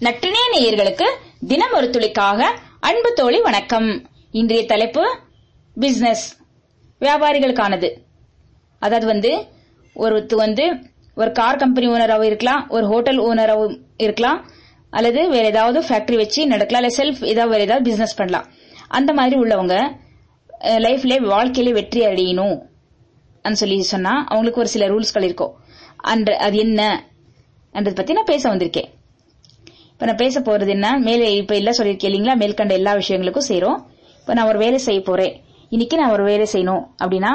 நட்டினே நேயர்களுக்கு தினம் ஒரு துளிக்காக அன்பு தோழி வணக்கம். இன்றைய தலைப்பு பிசினஸ் வியாபாரிகளுக்கானது. அதாவது வந்து ஒருத்து வந்து ஒரு கார் கம்பெனி ஓனராகவும் இருக்கலாம் ஒரு ஹோட்டல் ஓனராகவும் இருக்கலாம் அல்லது வேற ஏதாவது ஃபேக்டரி வச்சு நடக்கலாம் இல்ல செல்ஃப் ஏதாவது வேற ஏதாவது பிசினஸ் பண்ணலாம். அந்த மாதிரி உள்ளவங்க லைஃப்ல வாழ்க்கையில வெற்றி அடையணும். சொல்லி சொன்னா அவங்களுக்கு ஒரு சில ரூல்ஸ்கள் இருக்கும். அன்று அது என்ன? என்றதை பத்தி நான் பேச வந்திருக்கேன். இப்ப நான் பேச போறது என்ன? மேலே இப்ப எல்லாம் சொல்லியிருக்கேன் இல்லைங்களா மேற்கண்ட எல்லா விஷயங்களுக்கும் சேரும். இப்ப நான் ஒரு வேலை செய்ய போறேன். இன்னைக்கு நான் ஒரு வேலை செய்யணும் அப்படின்னா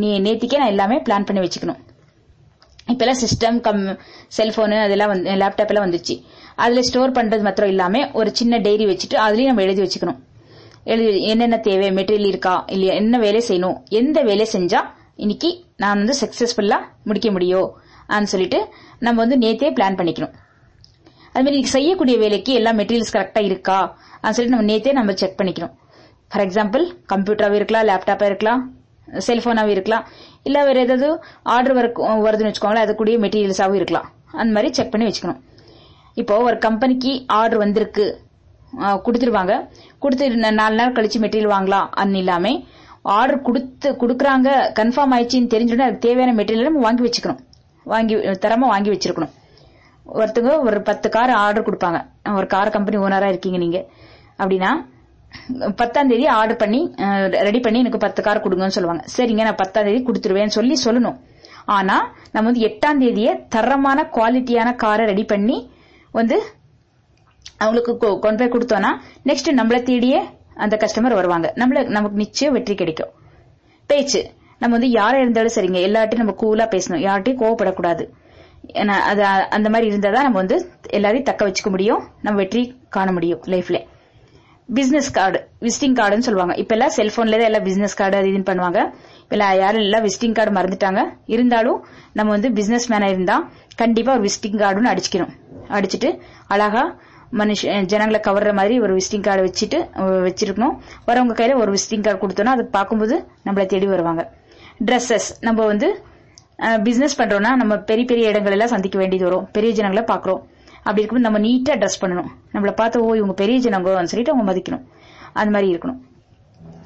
நீ நேத்திக்கே நான் எல்லாமே பிளான் பண்ணி வச்சுக்கணும். இப்ப எல்லாம் சிஸ்டம் கம் செல்போனு அதெல்லாம் வந்து லேப்டாப் எல்லாம் வந்துச்சு. அதுல ஸ்டோர் பண்றது மாத்திரம் இல்லாம ஒரு சின்ன டைரி வச்சுட்டு அதுலயும் நம்ம எழுதி வச்சுக்கணும். எழுதி என்னென்ன தேவை? மெட்டீரியல் இருக்கா? இல்லையா? என்ன வேலை செய்யணும்? எந்த வேலை செஞ்சா இன்னைக்கு நான் வந்து சக்சஸ்ஃபுல்லா முடிக்க முடியும்? சொல்லிட்டு நம்ம வந்து நேத்தே பிளான் பண்ணிக்கணும். அது மாதிரி செய்யக்கூடிய வேலைக்கு எல்லா மெட்டீரியல்ஸ் கரெக்டா இருக்கா? சொல்லிட்டு நம்ம நேத்தே நம்ம செக் பண்ணிக்கணும் ஃபார் எக்ஸாம்பிள் கம்ப்யூட்டராகவும் இருக்கலாம் லேப்டாப்பா இருக்கலாம் செல்போனாகவும் இருக்கலாம் இல்ல வேற ஏதாவது ஆர்டர் வருதுன்னு வச்சுக்கோங்களேன் அது கூடிய இருக்கலாம். அந்த மாதிரி செக் பண்ணி வச்சுக்கணும். இப்போ ஒரு கம்பெனிக்கு ஆர்டர் வந்திருக்கு கொடுத்துருவாங்க. கொடுத்து நாலு நாள் கழிச்சு மெட்டீரியல் வாங்கலாம் அன்னு இல்லாம ஆர்டர் கொடுத்து கொடுக்குறாங்க கன்ஃபார்ம் ஆயிடுச்சுன்னு தெரிஞ்சுட்டு அதுக்கு தேவையான மெட்டீரியல் நம்ம வாங்கி வச்சுக்கணும். வாங்கி தரமா வாங்கி வச்சிருக்கணும். ஒருத்தவங்க ஒரு பத்து கார் ஆர்டர் கொடுப்பாங்க. ஒரு கார் கம்பெனி ஓனரா இருக்கீங்க நீங்க. அப்படின்னா பத்தாம் தேதி ஆர்டர் பண்ணி ரெடி பண்ணி எனக்கு பத்து கார் கொடுங்கன்னு சொல்லுவாங்க. சரிங்க நான் பத்தாம் தேதி கொடுத்துருவேன்னு சொல்லி சொல்லணும். ஆனா நம்ம வந்து எட்டாம் தேதியே தரமான குவாலிட்டியான காரை ரெடி பண்ணி வந்து அவங்களுக்கு கொண்டு போய் கொடுத்தோம்னா நெக்ஸ்ட் நம்மளை தேடியே அந்த கஸ்டமர் வருவாங்க. நம்மள நமக்கு நிச்சயம் வெற்றி கிடைக்கும். பேச்சு. நம்ம வந்து யாரா இருந்தாலும் சரிங்க எல்லார்ட்டையும் நம்ம கூலா பேசணும். யார்ட்டையும் கோவப்படக்கூடாது. அது அந்த மாதிரி இருந்தால் தான் நம்ம வந்து எல்லாரையும் தக்க வச்சுக்க முடியும். நம்ம வெற்றி காண முடியும் லைஃப்ல. பிசினஸ் கார்டு விசிட்டிங் கார்டுன்னு சொல்லுவாங்க. இப்ப எல்லாம் செல்போன்ல தான் எல்லாம் பிசினஸ் கார்டு அது இதுன்னு பண்ணுவாங்க. இப்ப யாரும் எல்லாம் விசிட்டிங் கார்டு மறந்துட்டாங்க. இருந்தாலும் நம்ம வந்து பிசினஸ் மேனா இருந்தா கண்டிப்பா ஒரு விசிட்டிங் கார்டுன்னு அடிச்சுக்கணும். அடிச்சுட்டு அழகா மனுஷ ஜனங்களை கவர்ற மாதிரி ஒரு விசிட்டிங் கார்டு வச்சுட்டு வச்சிருக்கணும். வரவங்க கையில ஒரு விசிட்டிங் கார்டு கொடுத்தோம்னா அதை பார்க்கும்போது நம்மளை தேடி வருவாங்க. ட்ரெஸ்ஸஸ் நம்ம வந்து பிசினஸ் பண்றோம்னா நம்ம பெரிய பெரிய இடங்கள் எல்லாம் சந்திக்க வேண்டியது வரும். பெரிய ஜனங்களை பாக்குறோம் அப்படி இருக்கும்போது நம்ம நீட்டா ட்ரெஸ் பண்ணணும். நம்மள பார்த்து ஓ இவங்க பெரிய ஜனங்கன்னு சொல்லிட்டு அவங்க மதிக்கணும். அந்த மாதிரி இருக்கணும்.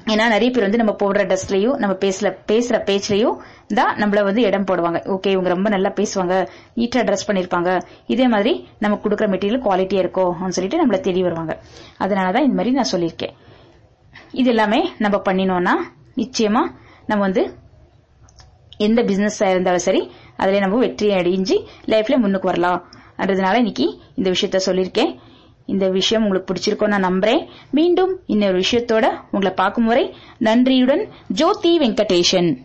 ஏன்னா நிறைய பேர் வந்து நம்ம போடுற ட்ரெஸ்லயும் நம்ம பேசல பேசுற பேச்சுலயும் தான் நம்மள வந்து இடம் போடுவாங்க. ஓகே இவங்க ரொம்ப நல்லா பேசுவாங்க. நீட்டா ட்ரெஸ் பண்ணிருப்பாங்க இதே மாதிரி நம்ம கொடுக்குற மெட்டீரியல் குவாலிட்டியா இருக்கும் சொல்லிட்டு நம்மள தெரிய வருவாங்க. அதனாலதான் இந்த மாதிரி நான் சொல்லியிருக்கேன். இது எல்லாமே நம்ம பண்ணினோம்னா நிச்சயமா நம்ம வந்து எந்த பிசினஸ் இருந்தாலும் சரி அதுல நம்ம வெற்றி அடைஞ்சு லைஃப்ல முன்னுக்கு வரலாம். வரலாம்ன்றதுனால இன்னைக்கு இந்த விஷயத்த சொல்லியிருக்கேன். இந்த விஷயம் உங்களுக்கு பிடிச்சிருக்கோம் நான் நம்புறேன். மீண்டும் இன்னொரு விஷயத்தோட உங்களை பார்க்கும் வரை நன்றியுடன் ஜோதி வெங்கடேஷன்.